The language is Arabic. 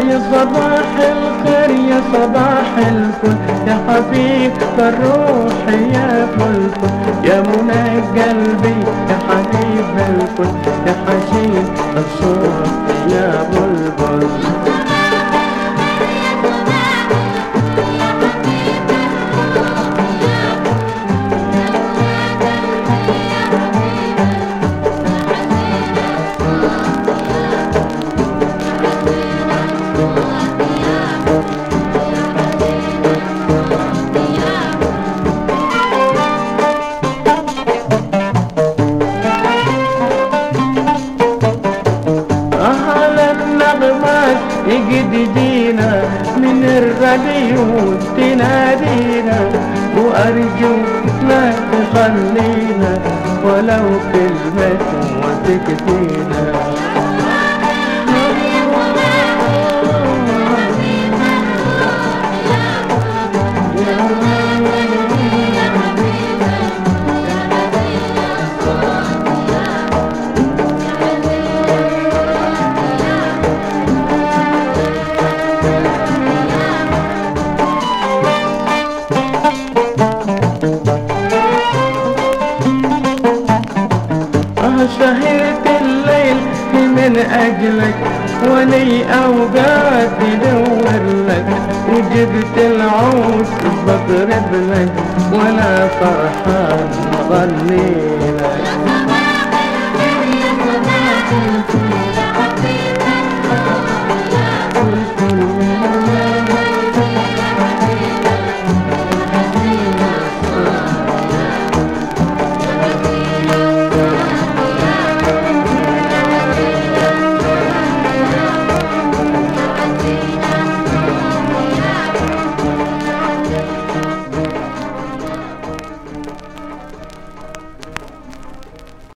صباح الخير يا صباح الفل. يا حبيب الروح يا فلفل. يا منى قلبي يا حبيب الكل يا حشيش الصوت يا بلبل. النغمات يجددينا من الراديو تنادينا وأرجو لا تخلينا ولو كلمة وتكفينا آه سهرت الليل من أجلك ولي أوقات دور لك وجبت العود بضرب لك ولا فرحان ظلي لك